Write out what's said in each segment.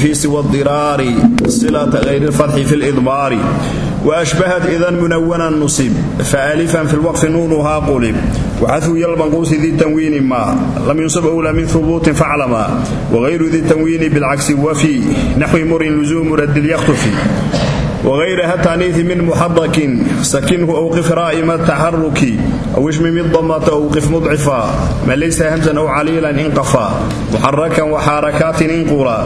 tanfiisi wdiraari silata hayr اlfarxi fi اlidmaari waashbahat idan munawana nusib faalifan fi lwaqfi nuunuhaa qulib waxahu yalbanquusi di tanwiini ma lam yunsab wla min hubuutin faclama wagayru di tanwiini bilcagsi wafi naxwi murin luzumu radil yakhtufi وغيرها التعنيث من محرك سكنه أوقف رائم التحرك أو اشمم الضمة أوقف مضعفا ما ليس همزا أو عليلا انقفا محركا وحركات انقلا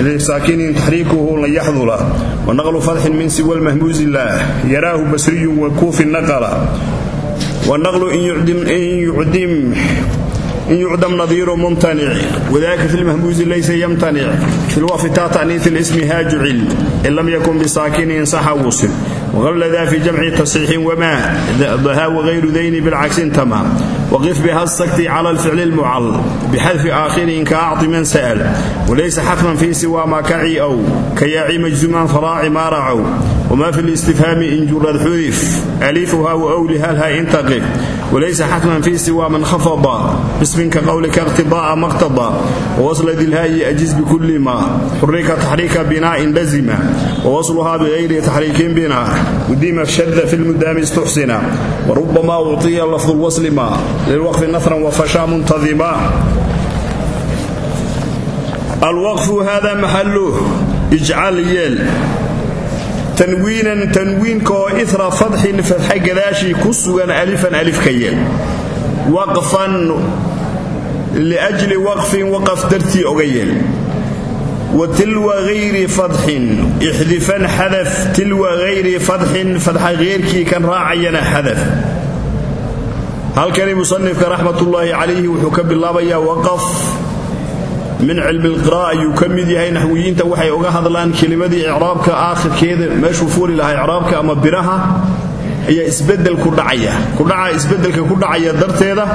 لساكن تحريكه لن يحضر ونقل فتح من سوى المهموز الله يراه بسري وكوف النقل والنقل إن يعدم, إن يعدم in yucdam nadiiru mumtanici wadalika fi lmahmuuzi laysa yamtanic fi lwafitaa ta'niis اlismi haajucil in lam yakun bisaakinin saxa wusil wqabladaa fi jamci tasxiixin wmaa daha wagayru dayni bilcagsin tamaam waqif bihasakti cala lficli lmucal bixadfi aakhirin ka acti man sa'al walaysa xatman fii siwaa maa kaci ow kayaaci majzuman faraaci maa racow wma fi listifhaami injurad xudif alifuha waowlihalha intaqif walaysa xatman fi siwa man khafada bisminka qowlika irtida'a maqtada wawasla dilhaayi ajiz bikulli ma xurika taxriika binaa'in lazima wawasluhaa bigayri taxriikin binaa udima shada fi lmudaami istuxsina warubama uciya lafdu lwasli ma lilwaqfi nafran wafasha muntadima alwaqfu hada maxaluh ijcal yeel tanwiinan tanwiinka oo ira fadxin fadxe gadaashii ku sugan alifan alif ka yeel. Waqfan liajli waqfin waqaf dartii oga yeel. Wa tilwa hayri fadxin ixdifan xadaf tilwa hayri fadxin fadxa heyrkii kan raacayana xadaf. Halkani musanifka raxmatullaahi calayhi wuxuu ka bilaabayaa min cilmi lqira ayuu ka mid yahay. Naxwiyiinta waxay uga hadlaan kelimadii icraabka aakhirkeeda meeshuu fuuli lahaa icraabka ama biraha ayaa isbeddel ku dhacaya. Kudhaca isbeddelka ku dhacaya darteeda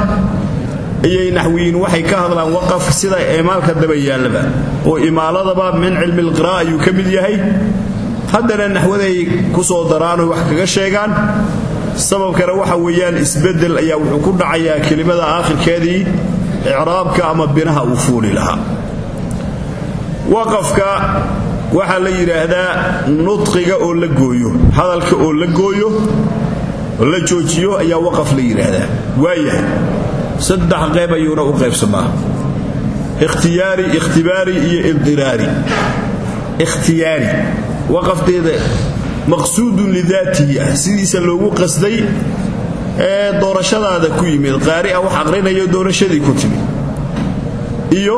ayay naxwiyiin waxay ka hadlaan waqafka sida imaalka daba yaalaba oo imaaladaba min cilmi lqira ayuu ka mid yahay. Haddana naxwaday ku soo daraanoy wax kaga sheegaan. Sababkana waxa weeyaan isbeddel ayaa wuxuu ku dhacayaa kelimada aakhirkeedii icraabka lahaa waqafka waxaa la yidhaahdaa nudqiga oo la gooyo hadalka oo la gooyo oo la joojiyo ayaa waqaf la yidhaahdaa. Waayahay saddex qayb ayuuna u qaybsamaa. Ikhtiyaari ikhtibaari iyo ibdiraari ikhtiyaari. Waqafteeda maqsuudun lidaatihi ah. Sidiisa loogu qasday ee doorashadaada ku yimid. Qaari ah wax aqrinayo doorashadii ku timid iyo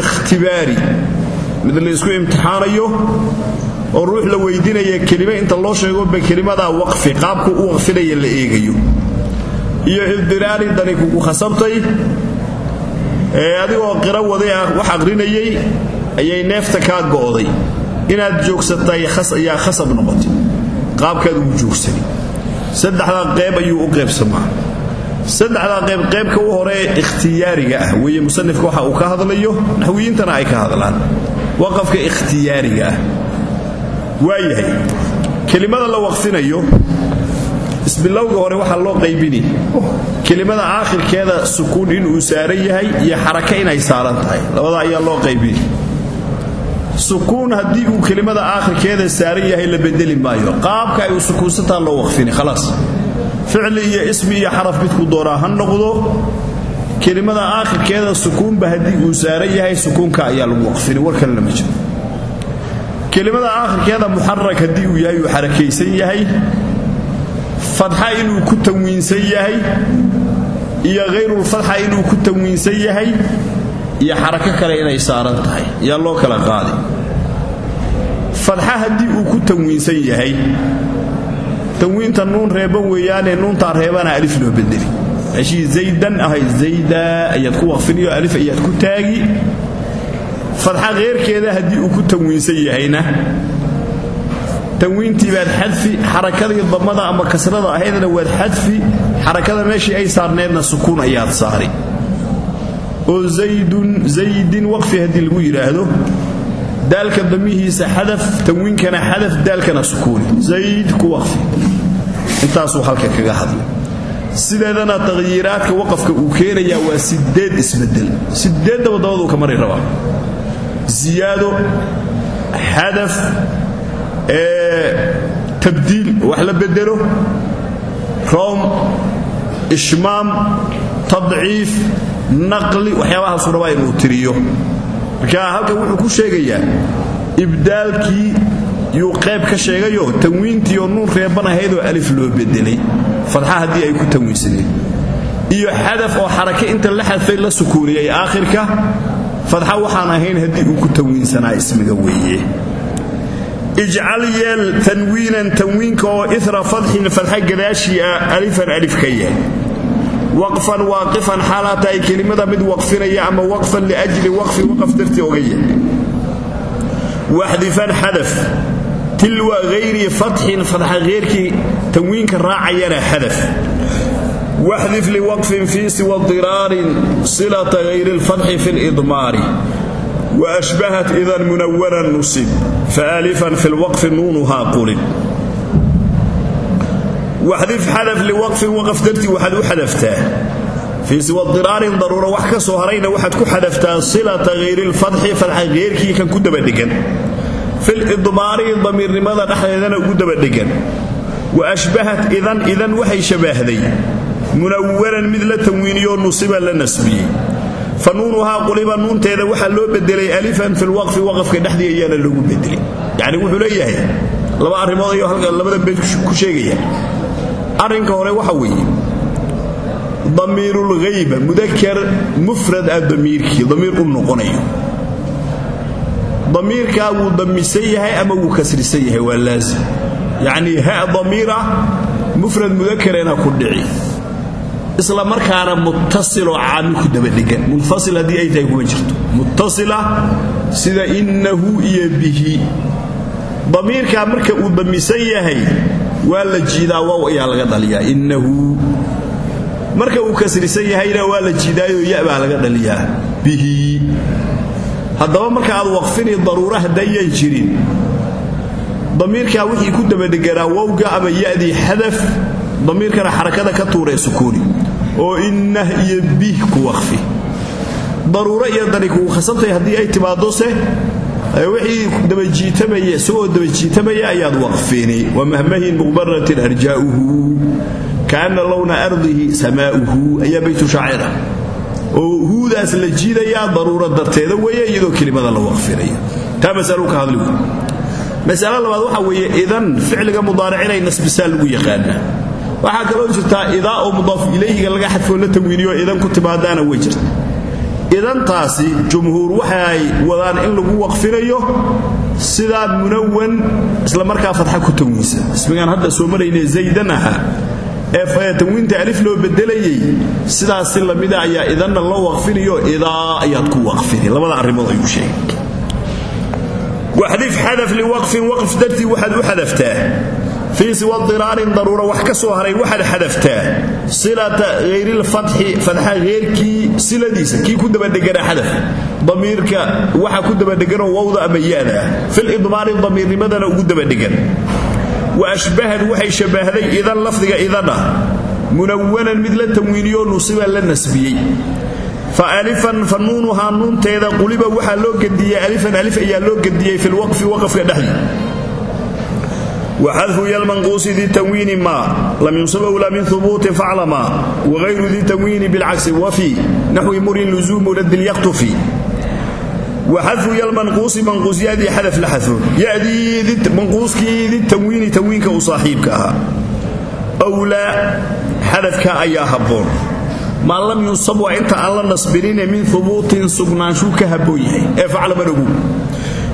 ikhtibaari mid laysku imtixaanayo oo ruux la weydiinaya kelime inta loo sheego ba kelimadaa waqfi qaabku u waqfinaya la eegayo. Iyo ibdiraari dani kugu khasabtay ee adigoo qiro waday ah wax aqrinayay ayay neefta kaa go'day. Inaad joogsatay ayaa khasab noqotay. Qaabkaad ugu joogsani saddexdaa qayb ayuu u qaybsamaa saddexdaa qayb qaybka u hore ikhtiyaariga ah. Weeye musanifka waxa uu ka hadlayo naxwiyiintana ay ka hadlaan waqafka ikhtiyaariga ah. Waayahay kelimada la waqfinayo isbilowga hore waxaa loo qaybini. Kelimada aakhirkeeda sukuun inuu saaran yahay iyo xaraka inay saaran tahay. Labada ayaa loo qaybini. Sukuun haddii uu kelimada aakhirkeeda saaran yahay la bedeli maayo. Qaabka ay u sukuunsantaa loo waqfini khalaas ficli iyo ismi iyo xaraf midku doonaa ha noqdo kelimada aakhirkeeda sukuunba haddii uu saaran yahay sukuunka ayaa lagu waqfini war kalena ma jiro. Kelimada aakhirkeeda muxarak haddii uu yahay uu xarakaysan yahay fadxa inuu ku tanwiinsan yahay iyo hayrulfadxa inuu ku tanwiinsan yahay iyo xarako kale inay saaran tahay yaa loo kala qaadi. Fadxa haddii uu ku tanwiinsan yahay tanwiinta nuun reeban weeyaane nuuntaa reebana alif loo bedeli meeshii zaydan ahay zayda ayaad ku waqfiniyo alif ayaad ku taagi. Fadxa keyrkeeda haddii uu ku tanwiinsan yahayna. Tanwiintii baad xadfi xarakadii damada ama kasrada ahaydna waad xadfi xarakada meeshii ay saarneedna sukuun ayaad saari. Oo zaydun zaydin waqfi haddii lagu yidhaahdo daalka damihiisa xadaf tanwiinkana xadaf daalkana sukuuni zayd ku waqfi. Intaasuu halka kaga hadlay sideedana taqyiiraadka waqafka uu keenayaa waa sideed isbeddel sideeddaba dabaduu ka mari rabaa. Ziyaado xadaf tabdiil wax la bedelo room ishmaam tadciif naqli waxyaabahaasuu rabaa inuu tiriyo. Marka halkan wuxuu ku sheegayaa ibdaalkii yuu qayb ka sheegayo tanwiintii oo nuun reeban ahaydoo alif loo bedelay fadxa haddii ay ku tanwiinsadeen. Iyo xadaf oo xarake inta la xadfay la sukuuniyay aakhirka fadxa waxaan ahayn haddii uu ku tanwiinsanaa ismiga weeye. Ijcal yeel tanwiinan tanwiinka oo ira fadxin fadxa gadaashii ah alifan alif ka waqfan waaqifan xaalaa tahay kelimada mid waqfinaya ama waqfan liajli waqfi waqaf dartii oga yeel. Waxdifan xadaf tilwa hayri fatxin fadxa heyrkii tanwiinka raacayana xadaf waxdif liwaqfin fii siwa diraarin silata hayri lfatxi fi lidmaari waashbahat idan munawaran nusib faalifan fi lwaqfi nuunuhaa qulin. Waxdif xadaf liwaqfin waqaf dartii waxaad u xadaftaa fii siwa diraarin daruura wax ka soo harayna waxaad ku xadaftaa silata hayri lfatxi fadxa heyrkii kan ku dabadhegan filidmaari damiirnimada dhexdeedana ugu dabadhegan wa ashbahat idan idan waxay shabaahday. Munawaran mid la tanwiiniyoo nusiba la nasbiyey. Fa nuunuhaa quliba nuunteeda waxaa loo bedelay alifan fi lwaqfi waqafka dhexdii ayaana loogu bedelay. Yacni wuxuu leeyahay laba arrimood ayuu labada beyd ku sheegaya. Arrinka hore waxa weeye damiirulghayba mudakar mufrad ah damiirkii damiir u noqonayo damiirkaa wuu damisan yahay ama wuu kasrisan yahay? Waa laazim. Yacnii ha damiira mufrad mudakarena ku dhici. Isla markaana muttasiloo caami ku dabadhegan munfasil haddii ay tahay kuma jirto. Muttasila sida innahu iyo bihi. Damiirkaa marka uu damisan yahay waa la jiidaa wow ayaa laga dhaliyaa. Innahu. Marka uu kasrisan yahayna waa la jiidaayoo ya baa laga dhaliyaa. Bihi haddaba marka aad waqfini daruura haddayan jirin damiirkaa wixii ku dabadheganaa wowga ama ya'dii xadaf damiirkana xarakada ka tuuree sukuuni. Oo innah iyo ku waqfi. Daruuro iyo dani kugu khasabtay haddii ay timaadose wixii dabajiitamaya isagoo dabajiitamaya ayaad waqfini. Wa mahmahin muqbaratin arjaa'uhu kaana lowna ardihi samaa'uhu ayaa baytu shaacira oo huudaas la jiidayaa daruura darteeda weeye iyadoo kelimada la waqfinaya taa masalo ka hadli wey labaad waxa weeye idan ficliga mudaaricinay nasbisaa lagu yaqaanaa waxaa kaloo jirtaa idaa oo mudaaf ilayhiga laga xadfoo la tanwiiniyo idan ku timaadaana way jirta. Idantaasi jumhuur waxay wadaan in lagu waqfinayo sidaa munawan isla markaa fatxa ku tanwiinsan ismigaan hadda soo marayne zaydan ahaa ee tanwiinta alif loo bedelayay sidaasi lamida ayaa idanna loo waqfinayo idaa ayaad ku waqfini. Labada arrimood ayuu sheegay. Waxdif xadaf liwaqfin waqf dartii waxaad u xadaftaa. Fii siwa diraarin daruura wax ka soo haray waxaad xadaftaa. Silata hayrilfatxi fadxa heyrkii siladiisa kii ku dabadheganaa xadaf. Damiirka waxa ku dabadheganoo wowda ama yaada. Ah filidmaari damiirnimadana ugu dabadhegan wa ashbahad waxay shabbahday idan lafdiga idana. Munawanan mid la tanwiiniyoo nusiba la nasbiyey. Fa alifan fa nuunuhaa nuunteeda quliba waxaa loo gediyey alifan alif ayaa loo gediyey fi lwaqfi waqafka dhexdii waxadfu yalmanquusi di tanwiini maa lam yunsab awlaa min hubuutin faclama wagayru di tanwiini bilcagsi wafi naxwi murin luzuumu yaktufi waxadfu yalmanquusi manquusyaadii xadaf la xadfo yadii manquuskii di tanwiini tanwiinka u saaxiibka ahaa wlaa xadafka ayaa habboon maa lam yunsab waa inta aan la nasbinine min hubuutin sugnaanshuu ka habboon yahay ee faclaman ogu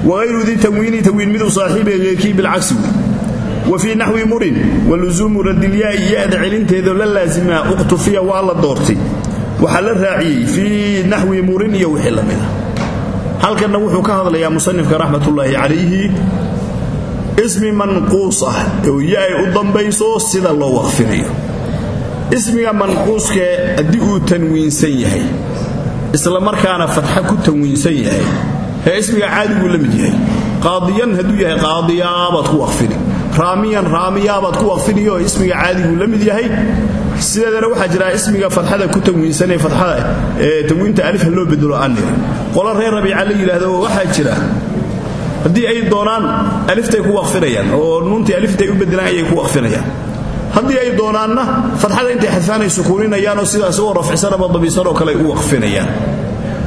wagayru di tanwiini tanwiin miduu saaxiibe geyrkii bilcagsi wa fii naxwi murin wa lusuumu radilyaai ya-da celinteedoo la laasimaa uqtufiya waa la doortay waxaa la fii naxwi iyo wixii halkanna wuxuu ka hadlayaa musanifka raxmatullaahi calayhi ismi manquus ah oo ya-ay u dambayso sida loo waqfinayo. Ismiga manquuskee haddii uu tanwiinsan yahay isla markaana fatxa ku tanwiinsan yahay ee ismiga caadiguu la mid yahay qaadiyan hadduu yahay qaadiyaabaad ku waqfini. Raamiyan raamiyaabaad ku waqfiniyo ismiga caadiguu la mid sideedana waxaa jira ismiga fadxada ku tanwiinsanee fadxada ee tanwiinta alifha loo bedelo aanir qolo reer rabiica la yidhaahdo waxaa jira haddii ay doonaan aliftay ku waqfinayaan oo nuuntii aliftay u bedelaan ayay ku waqfinayaan. Haddii ay doonaanna fadxada intay xadfaanay sukuuninayaanoo sidaas oo rafcisan ama dabiisan oo kale u waqfinayaan.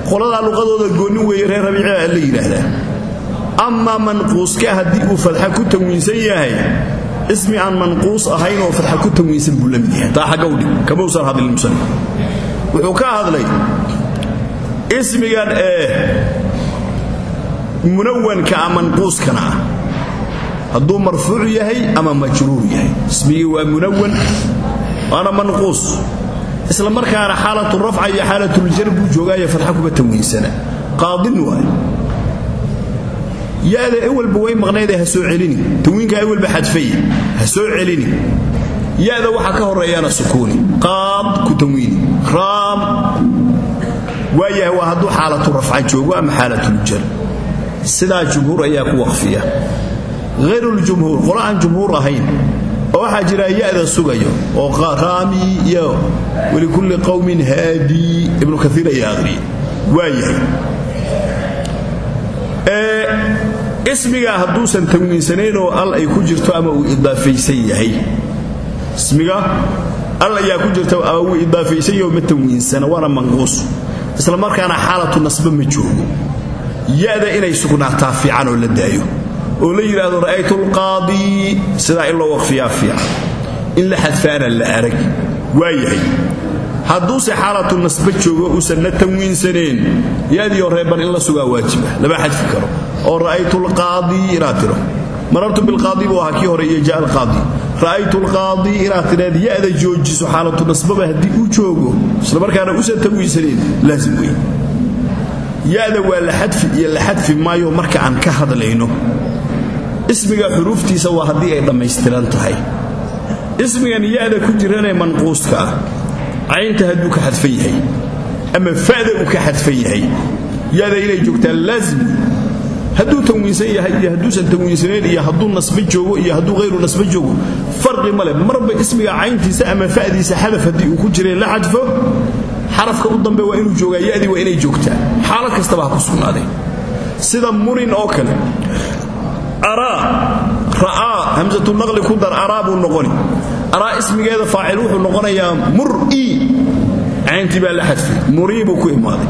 Qoladaa luqadooda goonni weeye reer rabiica la yidhaahdaa amaa manquuska haddii uu fadxa ku tanwiinsan yahay ismi aan manquus ahayn oo fadxa ku tanwiinsan buu la mid yahay. Taa xagga udhig kama usan hadlin musanif wuxuu ka hadlay ismigan ee munawanka a manquuskana ah. Hadduu marfuuc yahay ama majruur yahay. Ismigii waa munawan waana manquus. Isla markaana xaalatu rafca iyo xaalatuljar buu joogaayo fadxa kuma tanwiinsana qaadin waay ya-da ewalba way maqnaydee ha soo celini. Tanwiinka ewalba xadfay. Ha soo celini. Ya-da ka horeeyaana sukuuni. Qaad ku tanwiini raam. Waayahay waa hadduu xaalatu rafca joogo ama xaalatuljar sidaa jumhuur ayaa ku waqfiya. Hayruljumhuur qolo aan jumhuur ahayn. Oo waxaa jira ya-da sugayo oo raami iyo walikulli qowmin haadii ibnu kaiir ayaa aqriya waayahay ismiga hadduusan tanwiinsanayn oo al ay ku jirto ama uu idaafaysan yahay. Ismiga al ayaa ku jirta ama wuu idaafaysan yaho ma tanwiinsana waana manquus. Isla markaana xaalatu nasba ma joogo ya-da inay sugnaataa fiican oo la daayo. Oo la yidhaahdo ra'aytu lqaadii sidaa in loo waqfiyaa fiican. In la xadfaana la arag. Waayahay hadduuse xaalatu nasba joogo uusan na tanwiinsaneen yadiioo reeban in la sugaa waajiba lama xadfi karo. Oo ra'aytu lqaadii inaad tiro. Marartu bilqaadi buu ahaa kii hore iyo jaa alqaadi ra'aytu lqaadii inaad tireed ya-da joojiso xaalatu nasbaba haddii uu joogo isla markaana uusan tanwiinsaneen laazim wey ya-da waa la xadfi iyo la xadfi maayo marka aan ka hadlayno. Ismiga xuruuftiisa waa haddii ay dhammaystiran tahay. Ismigan ya-da ku jiranee manquuska ah caynta hadduu ka xadfan yahay ama fa'da uu ka xadfan yahay ya-da inay joogtaa laazim hadduu tanwiinsan yahay iyo hadduusan tanwiinsanayn iyo hadduu nasbe joogo iyo hadduu hayru nasbe joogo farqi male marba ismiga cayntiisa ama fa'diisa xadaf haddii uu ku jiray la xadfo xarafka u dambe waa inuu joogaa yadii waa inay joogtaa. Xaalad kastaba ha ku sugnaaday. Sida murin oo kale araa ra'aa hamsatulnaqli ku dar araa buu noqoni araa ismigeeda faacil wuxuu noqonayaa mur'i cayntii baa la xadfay murii ku imaaday.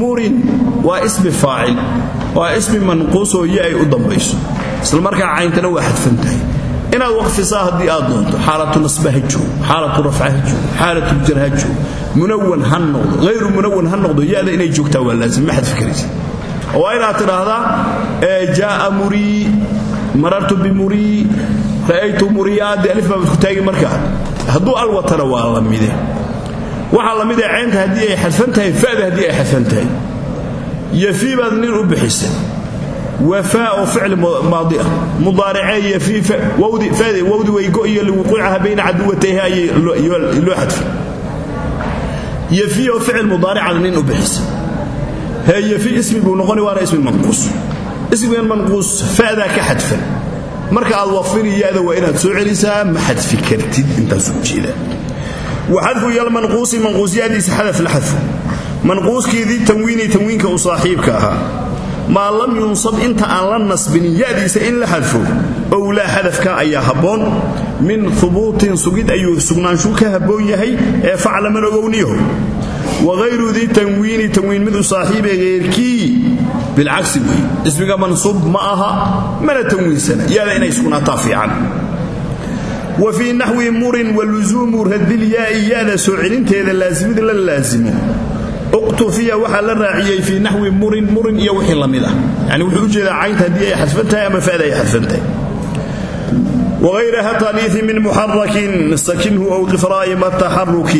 Murin waa ismi faacil waa ismi manquusoo yo ay u dambayso. Isla markaa cayntana waa xadfan tahay inaad waqfisaa aad doonto xaalatu nasba ha joog xaalatu rafca ha joog xaalatuljar ha joog munawan inay joogtaa waa laazim ma xadfi karaysa waa inaad tidhaahdaa jaaa murii marartu bimurii ra'aytu muriyaadi alif baa ku taagi markaa hadduu al watana waa la mide. Waxaa la mid ah caynta haddii ay xadfan tahay fa'da haddii ay xadfan tahay. Yafii baad nin u bixisay wafaa oo ficli maadi ah mudaaricee yafii wawdi waygo iyo liwuquucaha bayna caduwatayha ayay loo xadfay. Yafii oo ficil mudaaricada nin u bixisay hee yafii ismi buu noqoni waana ismi manquus. Ismigan manquus fa'daa ka xadfan marka aad waqfini ya-da waa inaad soo celisaa ma xadfi kartid. Intaasuu jeedaa waxadfu yalmanquusi manquusyadiisa xadaf la xadfo manquuskiidii tanwiini tanwiinka u saaxiibka ahaa. Maa lam yunsab inta aan la nasbinin yadiisa in la xadfo owlaa xadafka ayaa habboon. Min hubuutin sugid ayuu sugnaanshu ka habboon yahay ee faclaman ogowniyaho wahayru dii tanwiini tanwiin midu saaxiibe heyrkii bilcagsi wey ismiga mansuub ma aha mana tanwiinsana yada inay sugnaataa fiican wa fii naxwi murin wa lusuumu radilyaai yada soo celinteeda laasimid la laasimo uqtufiya waxaa la raaciyey fii naxwi murin murin iyo wixii la mid ah yani wuxuu u jeedaa caynta haddii ay xadfan tahay ama xadfan tahay وغيرها تانيث من محرك سكنه أوقف رائم التحرك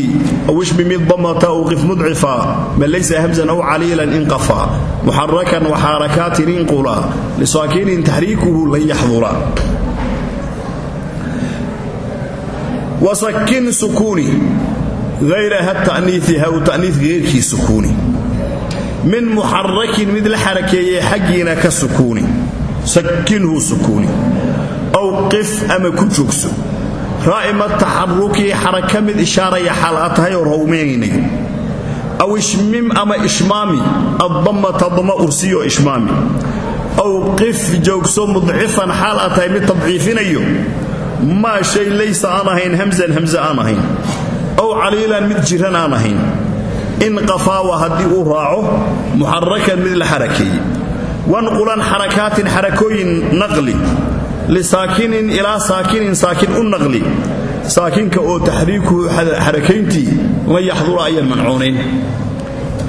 أو اشبم الضمة أوقف مضعفا من ليس همزا أو عليلا انقفا محركا وحركات انقلا لساكن تحريكه لن يحضرا وسكن سكوني غيرها التأنيث أو تأنيث غيرك سكوني من محرك مثل حركة حقنا كسكوني سكنه سكوني aw qif ama ku joogso. Raa'ima taxaruki xaraka mid ishaaraya xaal aad tahay oo rawmeynaynayo aw ishmim ama ishmaami addammata dama ursiyo ishmaami. Aw qif joogso mudcifan xaal tahay mid tadciifinayo maa shay laysa aan ahayn hamsan hamse aan ahayn. Aw caliilan mid jiran aan ahayn. In qafaawa haddii uu raaco muxarakan mid la xarakeeye wanqulan xarakaatin xarakooyin naqli lisaakinin ilaa saakinin saakin u naqli saakinka oo taxriikuhu xarakayntii la yaxdura ayaan mancoonayn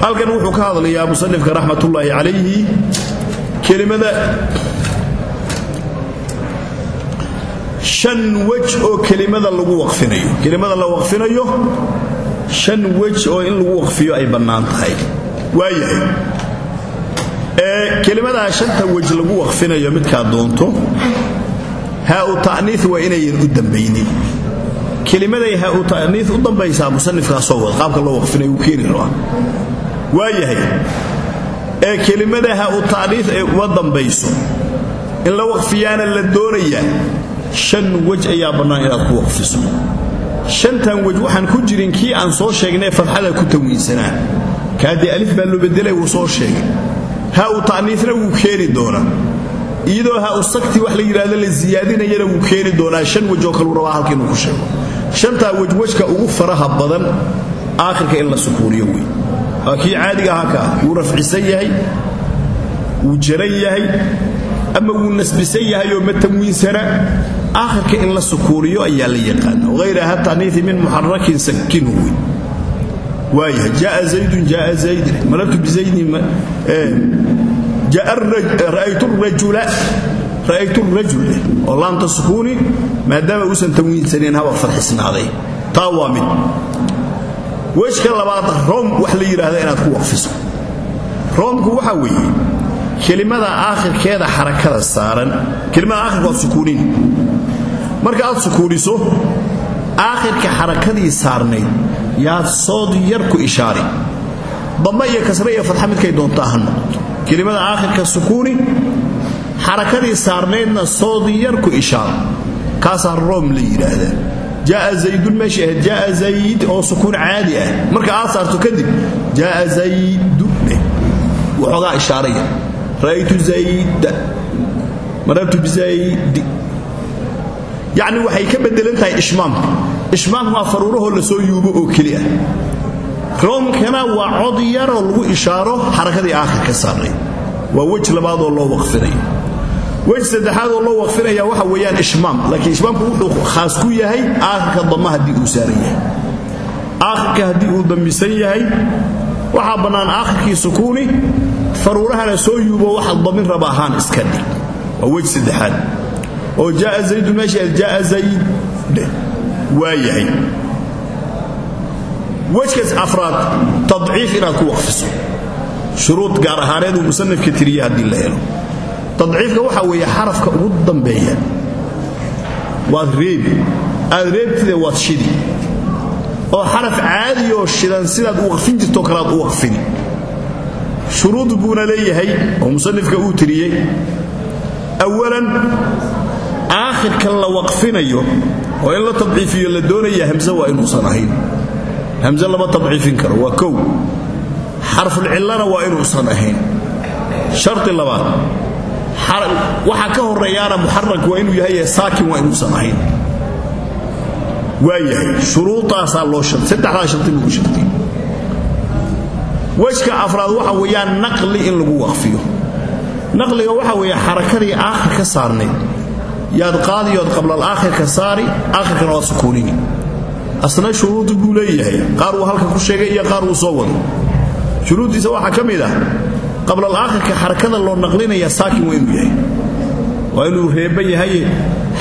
halkan wuxuu ka hadlayaa musanifka raxmatullaahi calayhi kelimada shan wej oo kelimada lagu waqfinayo kelimada la waqfinayo shan wej oo in lagu waqfiyo ay bannaan tahay waayahay ee kelimadaa shanta wej lagu waqfinayo midkaa doonto haa-u ta'niis waa inayan u dambaynin kelimaday haa-u ta'niis u dambaysaa musanifkaa soo wada qaabka loo waqfinayo uu keeni rabaa waayahay ee kelimada haa-u ta'niis ay uma dambayso in la waqfiyaana la doonayaa shan wej ayaa bannaan inaad ku waqfiso. Shantan wej waxaan ku jirin kii aan soo sheegnay fadxada ku tawiinsanaa kaadee alif baa loo bedelay wuu soo sheegay. Haa-u ta'niisna wuu keeni doonaa iyadoo haa-u sakti wax la yidhaahdo la siyaadinayana wuu keeni doonaa shan wej oo kaluu rabaa halka inuu ku sheego. Shantaa wejwejka ugu faraha badan aakhirka in la sukuuniyo wey waa caadiga ahaa kaa wuu rafcisan yahay wuu jaran yahay ama wuu nasbisan yahay oo ma tanwiinsana aakhirka in la sukuuniyo ayaa la yaqaana hayraha ta'niisi min muxarakin sakinu wey waayahay jaa zaydun jaa zaydin. Marartu bizaydin ra'aytu rajul oo laamta sukuuni maadaama uusan tanwiinsanin haba farxisnaaday taa waa mid wejka labaad room wax la yidhaahda inaad ku waqfiso roomku waxa weeye kelimada aakhirkeeda xarakada saaran kelimada aakhirka waad sukuunin marka aad sukuuniso aakhirka xarakadii saarnayd yaad sood yar ku ishaari damba iyo kasre iyo fadxa midkay doontaa ha noqoto kelimada aakhirka sukuuni xarakadii saarnaydna sood yar ku ishaar kaasaa room la yidhaahdaa jaaa zaydun meesha zayd oo sukuun caadi ah. Marka aad saarto kadib jaaa zaydu dheh waxoogaa ishaaraya. Ra'aytu zayda marartu bizaydi yacni waxay ka bedelan tahay ishmaamka ishmaamka waa faruurahoo la soo yuubo oo keli roomkana waa cod yaroo lagu ishaaro xarakadii aakhirka saarnay. Waa wej labaadoo loo waqfinayo wej saddexaad oo loo waqfinaya waxa weeyaan ishmaam laakiin ishmaamku wuxuu khaas ku yahay aakhirka dama haddii uu saaran aakhirka haddii uu dambisan yahay waxaa bannaan aakhirkii sukuuni faruurahana soo yuubo waxa damin raba ahaan iska dhig. Waa wej saddexaad. Oo jaaa zaydun meesha jaaa zayd yahay wejkaas afraad tadciif inaad ku waqfiso shuruud gaar ahaaneed uu musanifka tiriye haddii la helo. Tadciifka waxaa weeye xarafka ugu dambeeya. Waad reebi. Aad reebtide waad shidi. Oo xaraf caadi oo shidan sidaad u waqfin jirtoo kale aad u waqfini shuruud buuna leeyahay oo musanifka uu tiriyey awalan aakhirka la waqfinayo oo in la tadciifiyo la doonaya hamse waa inuusan ahayn hamse lama tadciifin karo waa kow. Xarfulcillana waa inuusan ahayn. Shardi labaad waxaa ka horeeyaana muxarak waa inuu yahay saakin waa inuusan ahayn. Waa yahay shuruudaasaa loo saddexdaa shardi lagu shartay. Wejka afraad waxa weeyaan naqli in lagu waqfiyo. Naqliga waxa weeye xarakadii aakhir ka saarnayd yaad qaadiyood qablal aakhirka saari aakhirkana waad sukuunini asna shuruudi buu leeyahay. Qaar uu halka ku sheegay iyo qaar uu soo wado shuruuddiisa waxaa ka mid ah qablal aakhirka xarakada loo naqlinaya saakin waa yahay. Waa inuu reeba yahaye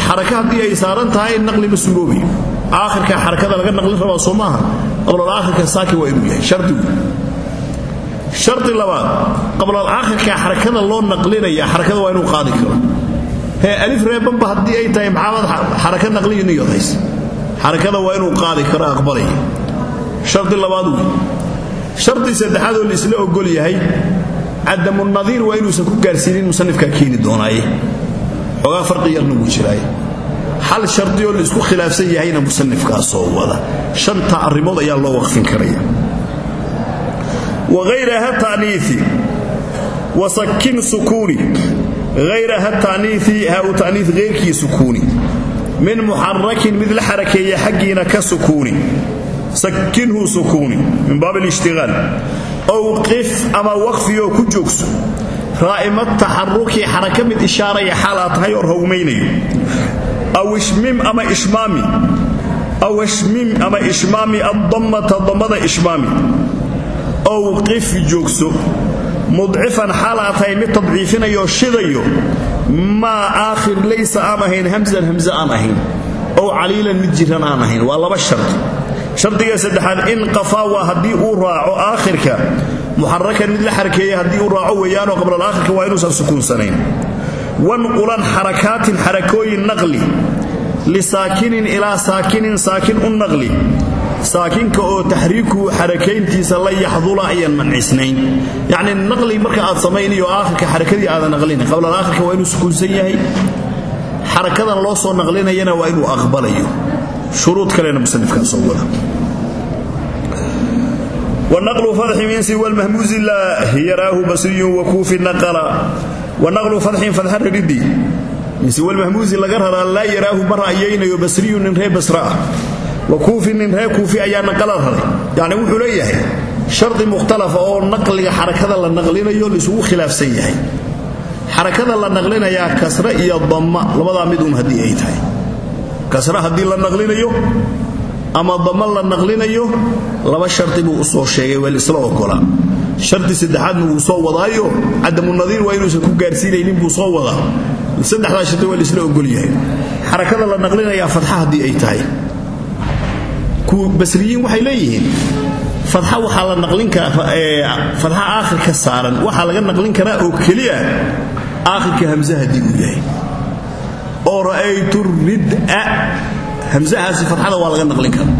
xaraka ay saaran tahay naqli ma aakhirka xarakada laga naqlin rabaa soo maaha. Qablal aakhirka saakin waa yahay. Shardigu shardi labaad qablal aakhirka xarakada loo naqlinaya xarakada waa inuu qaadi karo. Hee alif reebanba haddii ay tahay maxaamad xaraka naqliyo niyodays xarakada waa inuu qaadi karo aqbalaya shardi labaad wey shardi saddexaad oo laisla ogol yahay cadamunadiir waa inuusan ku gaarsiinin musanifkaa keeni doonaaye xoogaa farqi yarna wuu jiraaye hal shardiyoo la isku khilaafsan yahayna musanifkaa soo wada. Shanta arrimood ayaa loo waqfin karaya. Wahayraha ta'niii wasakin sukuuni. Hayraha ta'niii ha u ta'niis hayrkii sukuuni min muxarakin mid la xarakeeya xaggiina ka sukuuni. Sakinhu sukuuni min baab alishtigaal. Ow qif ama waqfiyoo ku joogso. Raa'ima taxaruki xaraka mid ishaaraya xaalaa tahay or hawmaynayo aw ishmim ama ishmaami. Aw ishmim ama ishmaami addammata dammada ishmaami. Ow qif joogso. Mudcifan xaalaa tahay mid tadciifinayo shidayo maa aakhir laysa aan ahayn hamsan hamse aan ahayn ow caliilan mid jiran aan ahayn. Waa laba shardi shardiga saddexaad in qafaa waa haddii uu raaco aakhirka. Muxarakan mid la xarakeeya haddii uu raaco weeyaanoo qablal aakhirka waa inuusan sukuunsanayn. Wanqulan xarakaatin xarakooyin naqli. Lisaakinin ilaa saakinin saakin u naqli saakinka oo taxriikuhu xarakayntiisa la yaxdula ayaan mancisnayn yacni naqli marka aad samaynayo aakhirka xarakadii aadan naqlina qablal aakhirka waa inuu sukuunsan yahay. Xarakadan loo soo naqlinayana waa inuu aqbalayo. Shuruud kalena musanifkaa soo wada. Wanaqlu fadxi min siwa lmahmuusi laa yaraahu basriyun wakuufi naqala. Wanaqlu fadxin fadxa raridii min siwa lmahmuusi laga raraa laa yaraahu ma ra'yaynayo basriyun nin ree basra ah wakuufi nin ree kuufi ayaa naqala raray yacni wuxuu leeyahay shardi mukhtalafa oo naqliga xarakada la naqlinayo laisugu khilaafsan yahay. Xarakada la naqlinayaa kasre iyo damma labadaa mid un haddii ay tahay. Kasre haddii la naqlinayo ama damma la naqlinayo laba shardi buu u soo sheegay waa laisla ogolaa. Shardi saddexaadna wuu soo wadaayo cadamunadiir waa inuusan ku gaarsiinaynin buu soo wadaa. Saddexdaa shardi waa laisla ogol yahay. Xarakada la naqlinayaa haddii ay tahay basriyiin waxay leeyihiin. Fadxa waxaa la naqlin karaa fadxa aakhirka saaran waxaa laga naqlin karaa oo keliya aakhirka hamse haddii uu yahay. Oo ra'aytu rid'a hamsahaasi fadxada waa laga naqlin kara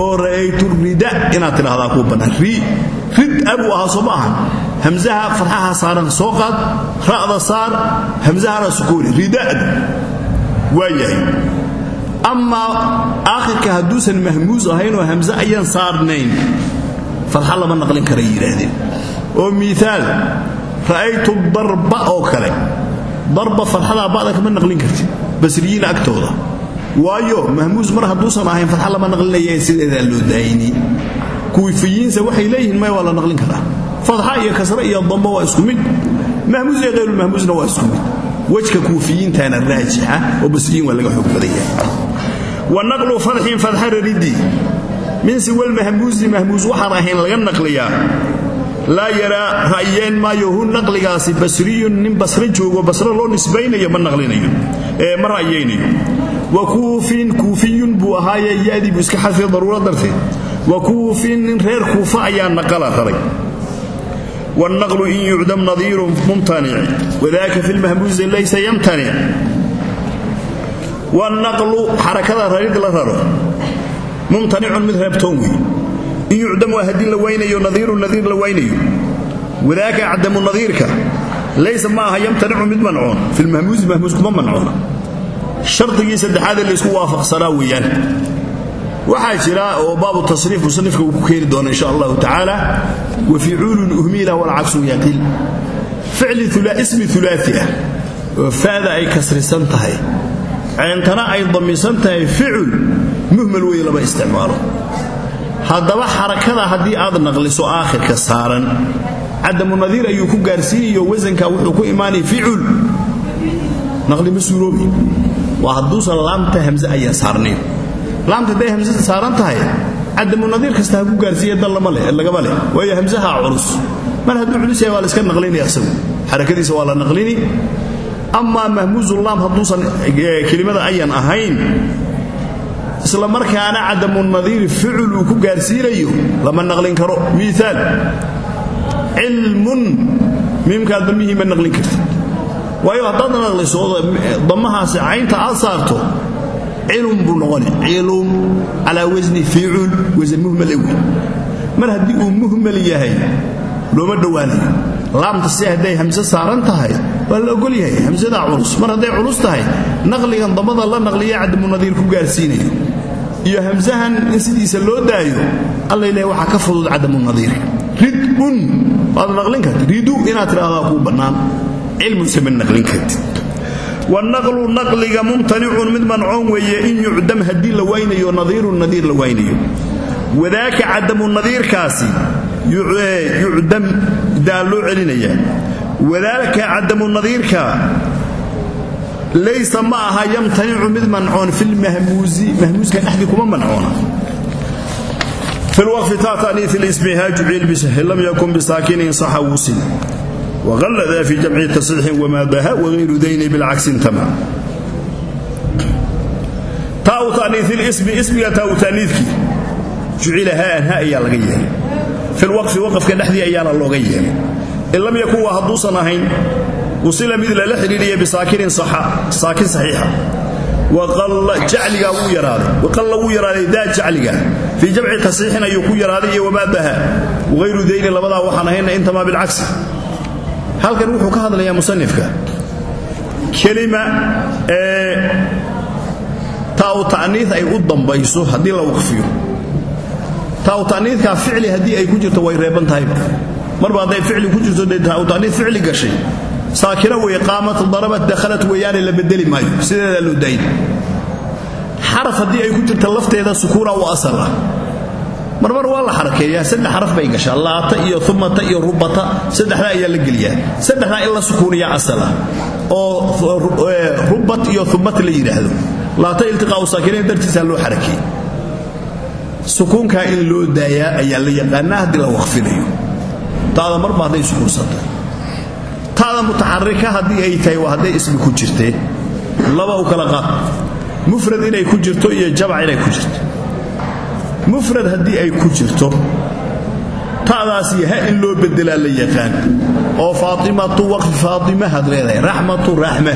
oo ra'aytu rida inaad tidhahdaa kuu bannaan rid'a buu ahaa soo ma ahan. Saaran soo qaad ra'da saar hamsahana sukuuni rida'da waa yahay amaa aakhirka hadduusan mahmuus ahayn oo hamse ayaan saarnayn fadxa lama naqlin kara yidhaahdeen. Oo miiaal ra'aytu darba oo kale. Darba fadxadaa ba'da kama naqlin karti basriyiin agtooda. Waayo mahmuus mar hadduusan ahayn fadxa lama naqlinaya sideedaa loo daayini kuwifiyiinsa waxay leeyihiin maya waa naqlin karaa. Fadxa iyo kasre iyo dambo waa isku mid. Mahmuus iyo hayrulmahmuusna waa isku mid. Wejka kuufiyiintaana raajixa oo basriyiin waa laga xoog wa naqlu fadxin fadxa raridii min siwalmahmuusi mahmuus waxaan ahayn laga naqliyaa. Laa yaraa ra'yeen maayo hu naqligaasi basriyun nin basre joogo basre loo nisbaynayo ma naqlinayo. Ee ma wa kuufin kuufiyun buu ahaaye yadii buu iska xadfay daruuro darteed. Wa kuufin nin reer kuufa ayaa naqala raray. Wاlnaqlu in yucdam nadiiru mumtanic wadaka fi lmahmuusi laysa yamtanic wاlnaqlu xarakada rarid la raro mumtanicun mid reebtoon wey in yucdam waa haddii la waynayo nadiiru nadiir la waynayo wadaaka cadamu nadiirka laysa ma aha yamtanicu mid mancoon fi lmahmuusi mahmuus kuma mancoona shardigii saddexaadee laysku waafaqsanaa weeyaan waxaa jira oo baabu tasriif musanifka uu ku keeni doono insha allahu tacaala wa ficuulun uhmiila walcaksu yaqil ficli ismi ulaai ah oo ay kasrisan tahay ceentana ay damisan tahay ficul muhmal wey lama isticmaalo. Haddaba xarakada haddii aad naqliso aakhirka saaran cadamu nadiir ayuu ku gaarsiinayo wasanka wuxuu ku imaanaya ficul naqli ma suuroobi. Waa hadduusan laamta hamse ayaan laamta hadday hamsada saaran tahay cadamu kasta ku gaarsiiya dal lagama leh. Waayo hamsaha culus. Mar hadduu culus yahay waa iska naqlinaya isagu. Xarakadiisa waa la naqlini amaa mahmuuzulaam hadduusan kelimada ayan ahayn isla markaana cadamu nadiiri ficul uu ku gaarsiinayo lama naqlin karo. Miaal cilmun. Miimkaa damihii ma naqlin karti waayo haddaad naqliso damahaasi caynta aad saarto cilum buu noqoni cilum calaa wasni ficul wasan muhmal ewi mar haddii uu muhmal yahay looma dhowaanayo laamta si hadday hamse saaran tahay waa la ogol yahay hamsadaa culus. Mar hadday culus tahay naqligan dambada la naqliya cadamunadiir ku gaarsiinayo. Iyo hamsahan in sidiisa loo daayo alla ilaahay waxaa ka fudud cadamunadiir ridun waad naqlin ridu inaad tidhaahdaa kuu bannaan. Cilmuse ma naqlin kartid. Wanaqlu naqliga mumtanicun mid mancoon weeye in yucdam haddii la waynayo nadiirun nadiir la waynayo. Wadaaka cadamu nadiirkaasi yucdam daa loo celinaya. Wadaalika cadamu nadiirka laysa ma aha yamtanicu mid mancoon filmahmuusi mahmuuska dhexdii kuma mancoona. Fi lismi haajuciil bisahil lam yakun bisaakinin saxa wusil waqallada fi jamci tasxiixin wamaa daha wagayru dayni bilcagsi intama taau taaniii lismi ismiga taau taaniidkii jucila haan ha ayaa laga yeelay filwaqfi waqafka dhexdii ayaana looga yeelay in lam yakun waa hadduusan ahayn usila mid lala xidhiidhiya bisaakinin saakin saxiixa jacligaa wuu yaraaday waqalla wuu yaraaday daa jacliga fii jamci tasxiixin ayuu ku yaraaday iyo wamaa daha wagayru dayni labadaa waxaan ahayna intamaa bilcagsi halkan wuxuu ka hadlayaa musanifka kelima ee taau ta'niid ay u dambayso haddii la waqfiyo taau ta'niidkaa ficli haddii ay ku jirto way reeban tahayba. Marba hadday ficli ku jirto dee ficli gashay. Saakina wey qaamat darabat dakhalat weeyaane la bedeli maayo. Sideedaa loo daayay. Xaraf haddii ay ku jirta lafteeda sukuuna u asal ah. Marmar waa la xarakeeyaa. Saddex xaraf bay gashaa. Laata iyo umata iyo rubata saddexdaa ayaa la geliyaa. Saddexdaa in la sukuuniyaa asal ah. Oo rubat iyo umat la yidhaahdo. Laata iltiqaau saakinayn dartiisaa loo xarakeeyey sukuunkaa in loo daayaa ayaa la yaqaanaa haddii la waqfinayo. Taada marba hadday sukuunsantay taada mutaxarika haddii ay tahay waa hadday ismi ku jirtee laba u kala qaad. Mufrad inay ku jirto iyo jamac inay ku jirto. Mufrad haddii ay ku jirto ta'daasi ha in loo bedelaa la yaqaan. Oo faatimatu waqfi faatimahaad leedahay raxmatu raxma.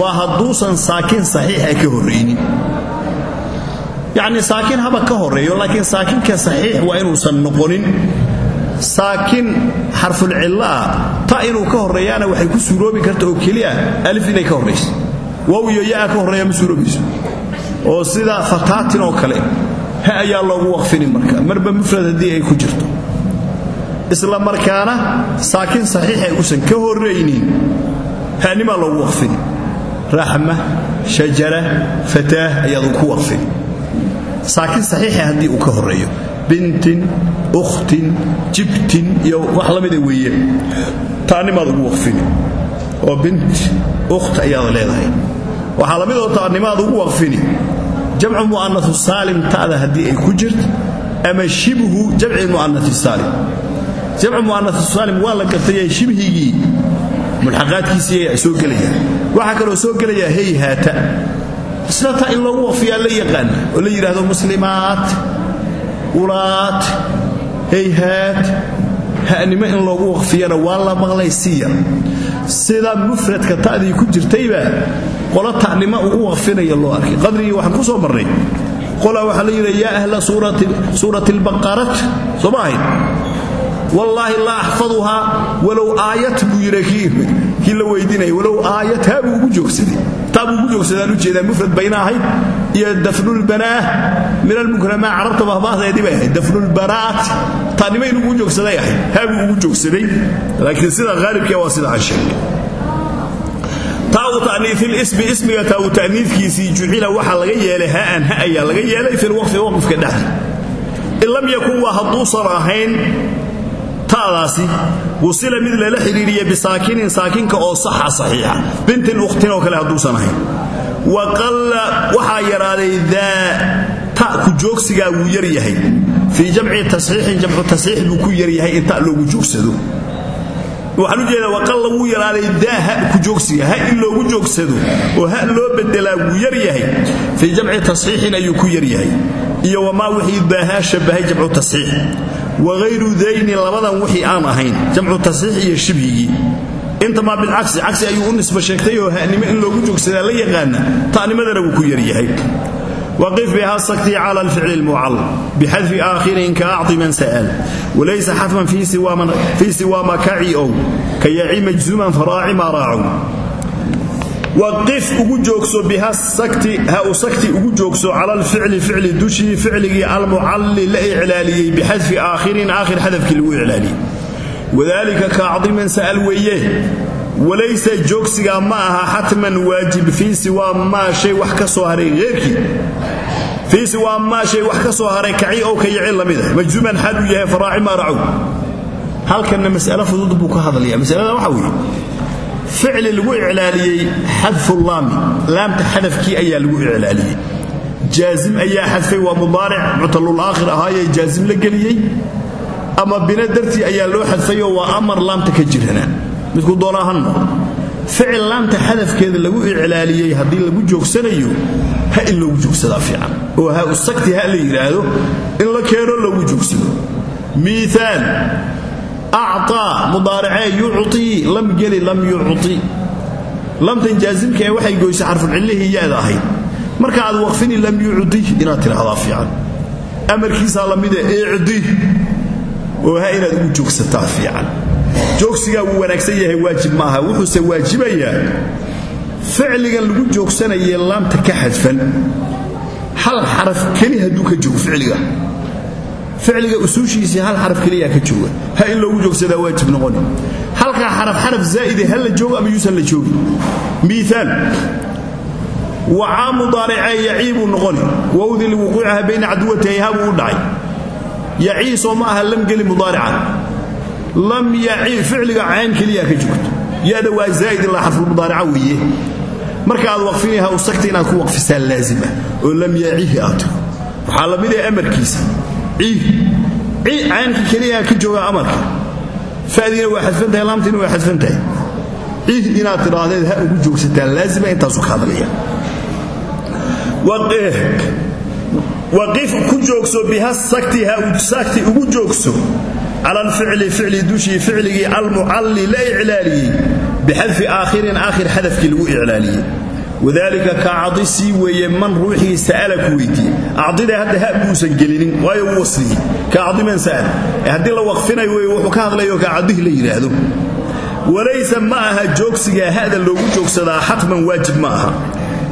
Waa hadduusan saakin saxiixa ka horraynin yacnii saakin haba ka horreeyo laakiin saakinka saxiix waa inuusan noqonin. Saakin xarfulcillaah ta inuu ka horreeyaana waxay ku suuroobi karta oo keliya alif inay ka horrayso wow iyo ya'a ka horreeya ma oo sida fataatin oo kale ha ayaa loogu waqfini marka. Marba mufrad haddii ay ku jirto. Isla markaana saakin saxiixay uusan ka horraynin hanimaa loogu waqfini raxma shajara fataah ayaadu ku waqfini saakin saxiixa haddii uu ka horreeyo. Bintin ukhtin jibtin iyo wax la mida weeye. Taanimaad ugu waqfini. Oo bint ukht ayaad leedahay. Waxaa la midoo taanimaad ugu waqfini. Jamcu mu'anau saalim ta'da haddii ay ku jirto ama shibhu jamci mu'anai saalim. Jamcu mu'anau saalim waa la gartay shibhigii. Mulxaqaadkiisii soo gelaya. Waxaa kaloo soo gelaya hayhaata isna ta in loogu waqfiyaa la yaqaan oo la yidhaahdo muslimaat ulaat hayhaat ha'nimo in loogu waqfiyana waa la maqlay siyar sida mufradka ta'dii ku jirtayba qolo ta'nimo ugu waqfinaya loo arkay. Qadrigii waxaan ku soo marnay qola waxaa la yidhi yaa ahla suurati albaqarat soo ma ahayd wallaahi laa axfaduhaa walow aayat buu yidhi. Kii la weydiinaya ugu joogsaday taa buu ugu joogsadaan u jeedaa mufrad bayna ahayd iyo dafnulbanaah min almukramaa carabta bahbaahdeedii bay ahayd. Dafnulbanaat taanimo inuu ugu joogsaday ahayd haa buu ugu joogsaday. Laakiin sida haalibkee waa sida aan sheegay taau ta'niifilismi ismiga taau ta'niifkiisii jucila waxaa laga yeelay ha'an ha ayaa laga yeelay fi lwaqfi waqfka dhexda in lam yakun waa hadduusan ahayn ta'daasi wusila mid lala xidhiiriya bisaakinin saakinka oo saxa saxiixa. Bintin ukhtin oo kale hadduusan ahayn. Waqalla waxaa yaraaday daa ta ku joogsigaa wuu yar yahay. Fii jamci tasxiixin jamcu tasxiix buu ku yar yahay in loogu joogsado. Waxaan u jeedaa waqalla wuu yaraaday daa ha ku joogsiga ha in loogu joogsado oo ha loo bedelaa wuu yar yahay. Fii jamci tasxiixin ayuu ku yar yahay. Iyo wamaa wixii daahaa shabbahay jamcu tasxiix wagayru dayni labadan wixii aan ahayn jamcu tasxiix iyo shibhigii intamaa bilcagsi cagsi ayuu u nisba sheegtay oo ha'nimo in loogu joogsadaa la yaqaana ta'nimadana wuu ku yaryahay waqif biha sakti cala alficli almucal bixadfi aakhirin ka acdi man sa'al. Walaysa xatman fii siwa makaci ow ka yaci majzuman faraaci ma raacu waqif ugu joogso biha sakti ha u ugu joogso cala alficli ficli dushii ficligii almucalli la iclaaliyey bixadfi aakhirin aakhir xadafkii lagu iclaaliyey. Wadalika ka acdiman sa'al weeye walaysa joogsigaa ma aha xatman waajib fii siwaa maa shay wax ka soo haray heerkii fii siwaa maa shay wax ka soo haray kaci ow ka yaci la mid ah. Majzuman xal uu yahay faraaci ma racow halkanna mas'alo fudud buu ka hadlaya masalada waxa weeye ficli lagu iclaaliyey xadfu laami. Laamta xadafkii ayaa lagu iclaaliyey. Jaazim ayaa xadfay waa mudaaric. Muctalul aakhir ahaayee jaazim la geliyey. Ama bina dartii ayaa loo xadfayoo waa amar laamta ka jirana. Midku doonaa ha noqdo ficil laamta xadafkeeda lagu iclaaliyey haddii lagu joogsanayo ha in loogu joogsadaa fiican. Oo ha usagti ha la yidhaahdo in acaa mudaaracee yucii lam geli lam yuci lamtan jaasimkae waxay goysa xarfucillihii ya-da ahayd marka aad waqfini lam yucdi inaad tidhaahdaa fiican amarkiisaa lamide icdi oo ha inaad ugu joogsataa fiican joogsigaa wuu wanaagsan yahay waajib maaha wuxuuse waajibayaa ficligan lagu joogsanaye laamta ka xadfan hal xaraf keli hadduu ka joogo ficliga ficliga usuushiisii hal xaraf keliyaa ka jooga. Ha in loogu joogsadaa waajib noqoni. Halkaa xaraf xaraf zaa'ide ha la joogo ama yuusan la joogin. Miiaal wacaa mudaaricee yacii buu noqoni. Wowdi liwuquuciha bayna caduwatayha buu u dhacay. Yacii ma aha lam geli lam yaci ficliga cayn keliyaa ka joogto. Yada waa zaa'id ilaa xarfulmudaarica weeye. Marka aad waqfinaha usagta inaad ku waqfisaa laazima oo lam yacihi aad mid ah amarkiisa caynka keliyaa ka jooga amarka. Fadiina waa xadfantahay laamtiina waa xadfantahay cih inaad tidhaahdeed ha ugu joogsataa laazima intaasu ka hadlaya. Waqif ku joogso biha sakti ha sakti ugu joogso. Cala alficli ficli dushii ficligii almucalli la iclaaliyey bixadfi aakhirin aakhir xadafkii lagu iclaaliyey wadalika ka cadi sii weeye man ruuxii sa'ala ku weydiiye acdida hadda ha buusan gelinin waayo wuu wasliyey ka cadiman sa'al ee haddii la waqfinayo wey wuxuu ka hadlayo ka cadih la yidhaahdo walaysa ma aha hada loogu joogsadaa xatman waajib ma aha.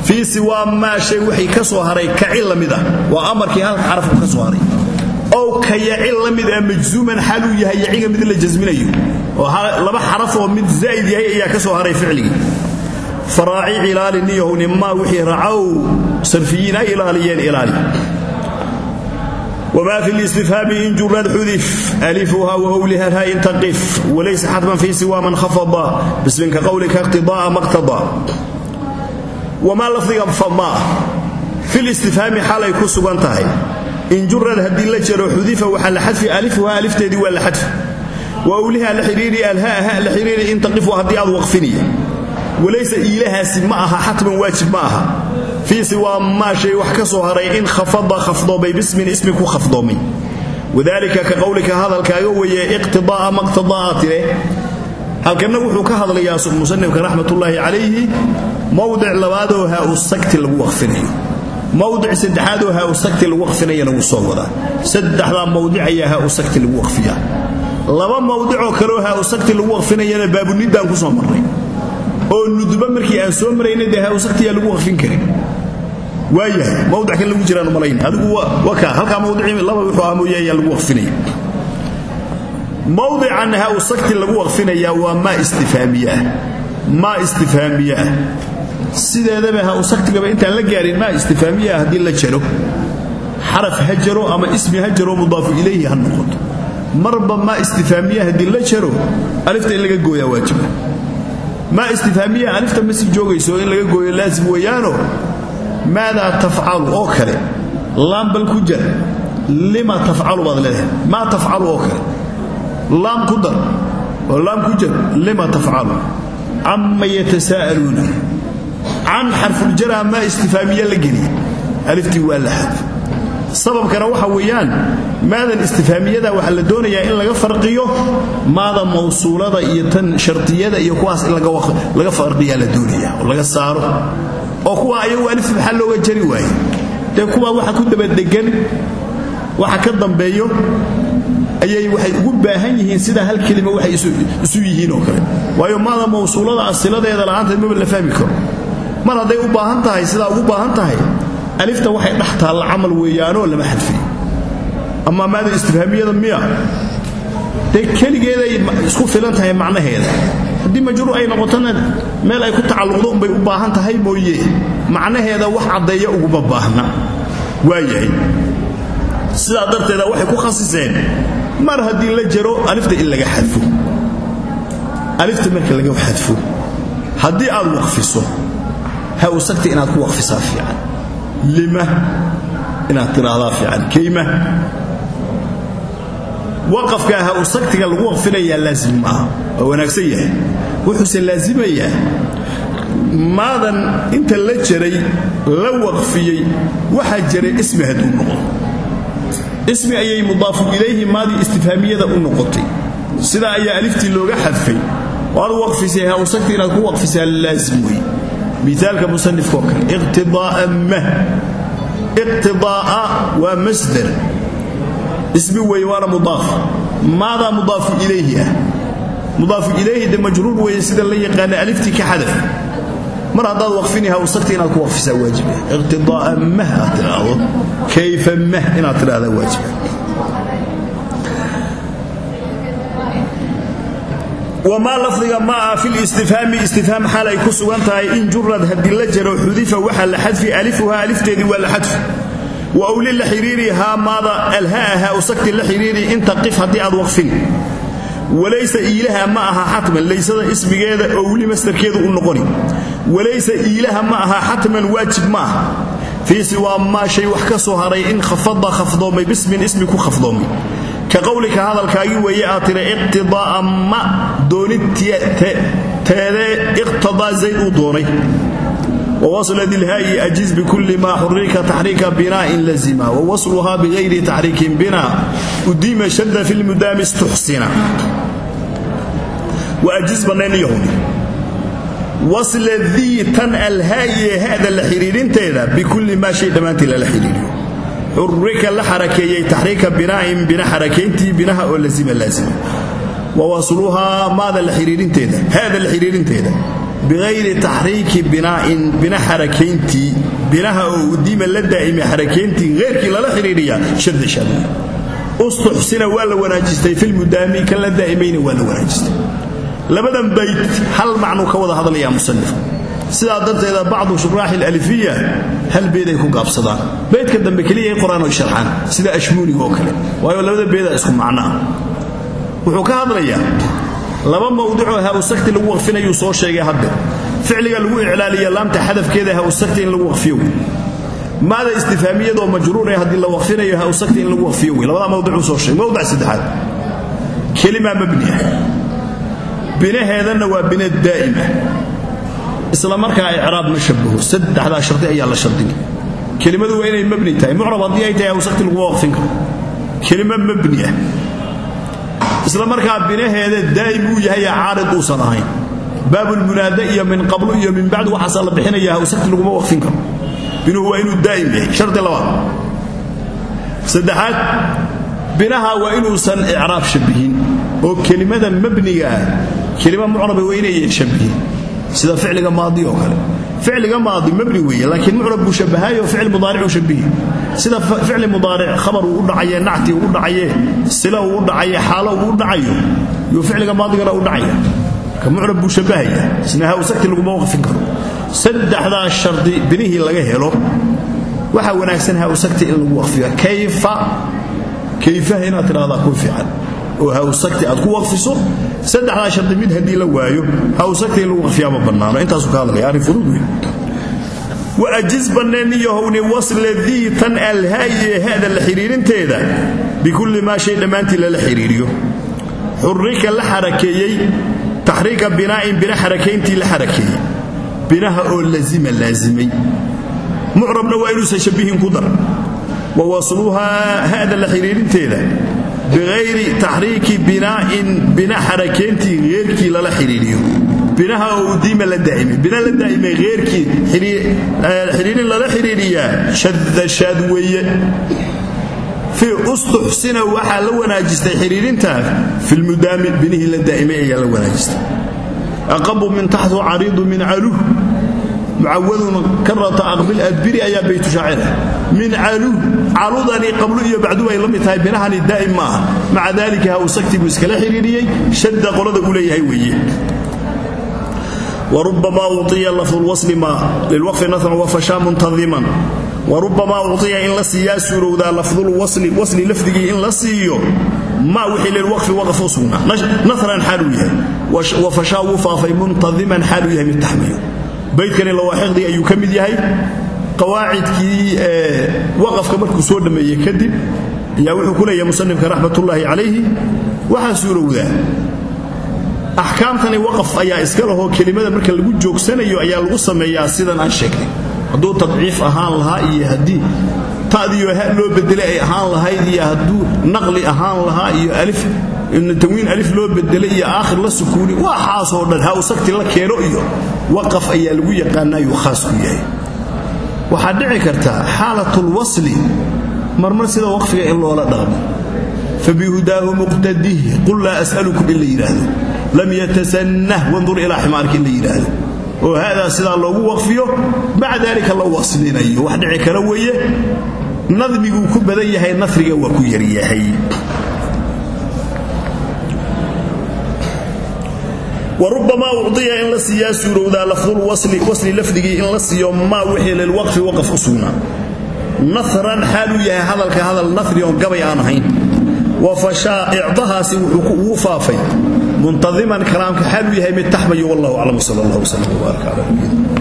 Fii siwaa shay wixii ka soo haray kaci la mid ah. Waa halka xarafku ka soo haray. Ow ka yaci la mid ah yahay yaciga mid la jasminayo. Oo laba xaraf oo mid zaa'id yahay ayaa ka soo haray ficligii faraaci cilaali niyahow maa wixii racow sarfiyiin ay ilaaliyeen ilaali. Wma fi listifhaami in jurad xudif alifuha wawliha ha in taqif walaysa xatman fii siwa man khafada bisminka qowlika iqtida'a maqtada wamaa lafdiga famaa fi listifhaami xaalay ku sugan tahay. In jurad haddii la jaro xudifa waxaa la xadfi alifuha alifteedii waa la xadfi. Wa wliha la xidhiiri alhaa ha la xidhiiri in taqifu haddii aad waqfiniya walaysa iilahaasi ma aha xatman waajib ma aha. Fii siwaa maa shay wax ka haray in khafada khafdoomay bismin ismi ku khafdoomay wadalika ka qowlika hadalkaaga weeye iqtida'a maqtada'a tire. Halkanna wuxuu ka hadlayaa musanifka raxmatullaahi calayhi mowdic labaadoo haa u sagti lagu waqfinayo. Mowdic saddexaadoo haa u sagti lagu waqfinayana wuu soo wadaa. Saddexdaa mowdic ayaa haa u sagti lagu waqfiyaa. Laba mowdicoo kaleoo haa u sagti lagu waqfinayana baabuniddaan ku soo marnay oo nudba markii aan soo marayna dee sagtiyaa lagu waqfin karin. Waayahay mawdic kan lagu jiraan malayn adigu waka halkaa mawdicii laba wuxuu ah mooye ayaa lagu waqfinaya mawdican ha u sagti lagu waqfinayaa waa maa istifaamiye ah maa istifaamiye ah sideedaba ha u sagtigaba intaan la gaarin maa istifaamiye ah haddii la jaro. Xaraf ha jaro ama ismi ha jaro mudaafu ilayhi ha noqoto. Marba maa istifaamiye haddii la jaro alifta laga gooyaa maa istifaamiye alifta ma sii joogayso in laga gooyo laazim weeyaano? Maadaa tafcalu oo kale? Laambal ku jar lima tafcalu baad leedahay? Maa tafcalu oo kale? Laam ku dar. Oo laam ku jar lima tafcalu. Cama yatasaa'aluuna can xarfuljaraa maa istifaamiye la geliya aliftii waa la xadf maadan istifaamiyada waxaa la doonayaa in laga farqiyo maada mawsuulada iyo tan shardiyada iyo kuwaas in laga farqiyaa la doonaya oo laga saaro oo kuwa ayagu alif maxaa looga jari waaye? Dee kuwaa waxa ku dabadhegan waxa ka dambeeyo ayay waxay ugu baahan yihiin sidaa hal kelima waxay isu yihiin oo kale. Waayo maada mawsuulada asiladeeda la'aanteed maba la fahmi karo. Mar hadday u baahan tahay sidaa ugu baahan tahay alifta waxay dhex taalla camal weeyaanoo lama xadfiyo ama maada istifhaamiyada miya. Dee keligeeday isku filan macnaheeda. Haddii majruur ay noqotona meel ay ku tacalluqdo unbay u baahan tahay mooye. Macnaheeda wax caddeeya uguma baahna. Waayahay. Sidaa darteeda waxay ku khasiseen. Mar haddii la jaro alifta in laga xadfo. Alifta marka laga xadfo. Haddii aad waqfiso ha usagta inaad ku waqfisaa fiican. Lima? Inaad tiraahdaa fiican. Kayma waqafka ha usagtiga lagu waqfinayaa laazim maaha wanaagsan yahay. Wuxuuse laazimayaa maadan inta la jaray la waqfiyey waxaa jaray ismi hadduu noqdo. Ismi ayay mudaafu ilayhi maadii istifhaamiyada u noqotay. Sidaa ayaa aliftii looga xadfay waad waqfisay ha usagta inaad ku waqfisaa laazim wey miaalka musanifkoo kale iqtidaaa mah. Iqtidaa'a waa masdar ismi weeye waana mudaaf. Maadaa mudaafu ilayhi ah. Mudaafu ilayhi de majruur weeye sida la yaqaana aliftii ka xadaf. Mar haddaad waqfini ha usagta inaad ku waqfisaa waajiba iqtidaaa mah aad tidhaahdo. Kayfa mah inaad tidhahdaa waajiba wamaa lafdiga ma ah fi listifhaami istifhaam xaal ay ku sugan tahay in jurad haddii la jaro xudifa waxaa la xadfi alifuhaa alifteedii waa la xadfi wa wli la xiriiri haa maada alhaaha usagti la xiriiri inta qif haddii aad waqfin. Walaysa iilaha ma aha xatman laysada ismigeeda owli masdarkeedu u noqoni. Walaysa iilaha ma aha xatman waajib ma aha. Fii siwaa shay wax ka soo haray in khafada khafdoomay bismin ismi ku khafdoomay. Ka qowlika hadalkaagii weeye aad tira iqtidaa'a ma doonidteedee iqtadaa zayd uu doonay wwasla dilhaayi ajiz bikuli maa xurika taxriika bina'in lazima wawasluhaa bigayri taxriikin bina udima shadda fi lmudaami istuxsina waajiz bannaynyahuni wasla dii tan alhaayiye hada la xidhiidhinteeda bikulli maa shay dhammaantii lala xidhiiriyo xurika la xarakeeyey taxriika bina'in bina xarakayntii binaha oo lazima laazima wawasluhaa maada la xidhiidhinteeda hada la xidhiidhinteeda biayri taxriiki binaa'in bina xarakayntii binaha oo udiima la daa'ime xarakayntii heyrkii lala xidhiidhiya shadda shaadwe ustuxsina waa la wanaajistay filmudaami kan la daa'imayna waa la wanaajistay labadan bayt hal macnuu ka wada hadlayaa musanifka sidaa darteeda bacdu shuraaxi alalifiya hal beeday ku gaabsadaan beydka dambe keliyay qoraan oy sharxaan sida ashmuuniga oo kale waayo labada beedaa isku hadlayaa laba mawducoo hawsagti lagu waqfinayuu soo sheegay hadde ficliga lagu iclaaliya laamta xadafkeeda hawsagti in lagu waqfiyo. Wey maada istifaamiyadoo majruur ee haddii la waqfinayo hawsagti in lagu waqfiyo. Wey labadaa soo sheegay. Mawdac saddexaad. Kelima mabniah binaheedanna waa bina daa'ima. Isla markaa icraab ma shabaho saddexdaa shardi ayaa la shardinay kelimadu waa inay mabni tahay. Mucrab haddii ay tahay hawsagti laguma waqfin karo. Kelima mabni ah isla markaa binaheeda daa'im uu yahay caarid uusan ahayn. Baabulmunaada iyo min qablu iyo min bacdu waxaasa la bixinaya hawsagti laguma waqfin karo. Binuhu waa inuu daa'im yahay. Shardi labaad. Saddexaad binaha waa inuusan icraab shabihin oo kelimada mabniga ah kelima mucraba waa inayan shabihin sida ficliga maadi oo kale ficliga maadi mabni weeye laakiin mucrab buu shabahayo ficil mudaaricuu shabihi sida ficli mudaaric khabar uu u dhacaye nacti uu u dhacaye sila uu u dhacaye xaalo uu u dhacayo yuu ficliga maadigana u dhacaya marka mucrab buu shabahaya isna hawsagti laguma waqfin karo saddexdaa shardi binihii laga helo waxaa oo hawsagti aad ku waqfiso saddexdaa shardi mid haddii la waayo hawsagti in lagu waqfiyaa ma bannaano. Intaasuu ka hadlaya arrin fudud wey waajiz banneeniyohowni wasla dii tan alhaayiee hada la xidhiirinteeda bikulli maa shay dhammaantii lala xidhiiriyo xurrika la xarakeeyey taxriika binaa'in bina xarakayntii la xarakeeyey. Binaha oo lazima laazimay. Mucrabna waa inuusan shabihin ku wa wasluhaa hada la biayri taxriiki binaa'in bina xarakayntii heerkii lala xidhiiriyo binaha oo udiima la daa'imay bina la daa'imay heyrkii xidhiirin lala xidhiiriyaa shadda shaad weeye fii ustuxsina waxaa la wanaajistay xidhiirintaa filmudaami binihii la daa'imay ayaa la wanaajistay aqabu min taxtu cariidu min mucawadun karata aqbil adbiri ayaa baytu shaacira min caluh caludani qablu iyo bacdu ay la mid tahay binahani daa'im ma aha maca daalika ha uu sagti buu iskala xidhiiriyey shadda qolada uu leeyahay weeye وربما أعطي لفظ الوصل ما للوقف نثرا وفشا منتظما وربما أعطي إن لسيا سورو ذا لفظ الوصل وصل لفظه إن لسيو ما وحي للوقف وقف وصونا نثرا حالوية وفشا وفافي منتظما حالوية من التحميل baydkani lawaaxiqdii ayuu ka mid yahay. Qawaacidkii eh, waqafka markuu soo dhammeeyey kadib ayaa wuxuu ku leeyahay musanifka raxmatullaahi calayhi waxaa suurowdaa axkaamtani waqaf ayaa iska lahoo kelimada marka lagu joogsanayo ayaa lagu sameeyaa sidan aan sheegnay. Hadduu tadciif ahaan lahaa iyo haddii ha loo bedelay ay ahaan lahayd iyo hadduu naqli ahaan lahaa iyo alif tanwiin alif loo bedelay iyo aakhir la sukuuni waxaasoo dhan. Ha u sagti la keeno iyo waqaf ayaa lagu yaqaana ayuu khaas ku yahay. Waxaa dhici kartaa xaalatulwasli marmar sida waqfiga in loola dhaqmo. Fabihudaahu muqtadih qul laa as'alukum in la lam yatasanah wandur ilaa ximaarka in la oo haadaa sidaa loogu waqfiyo maca daalika la waslinayo wax dhici kara weeye nadmiguu ku badan yahay nafriga waa ku yaryahay warubamaa ucdiya in la siiyaa suurowdaa lafdulwasli lafdigii in la siiyo maa wixii lilwaqfi waqaf u sugnaa. Naran xaaluu yahay hadalka hadal nari oo gabay aan ahayn. Wafashaaicdahaasi wuxuu uu faafay. Muntaiman kalaamka xaaluu yahay mid taxmayo wallah aclam sal allah wslam wbaark cala nabiyina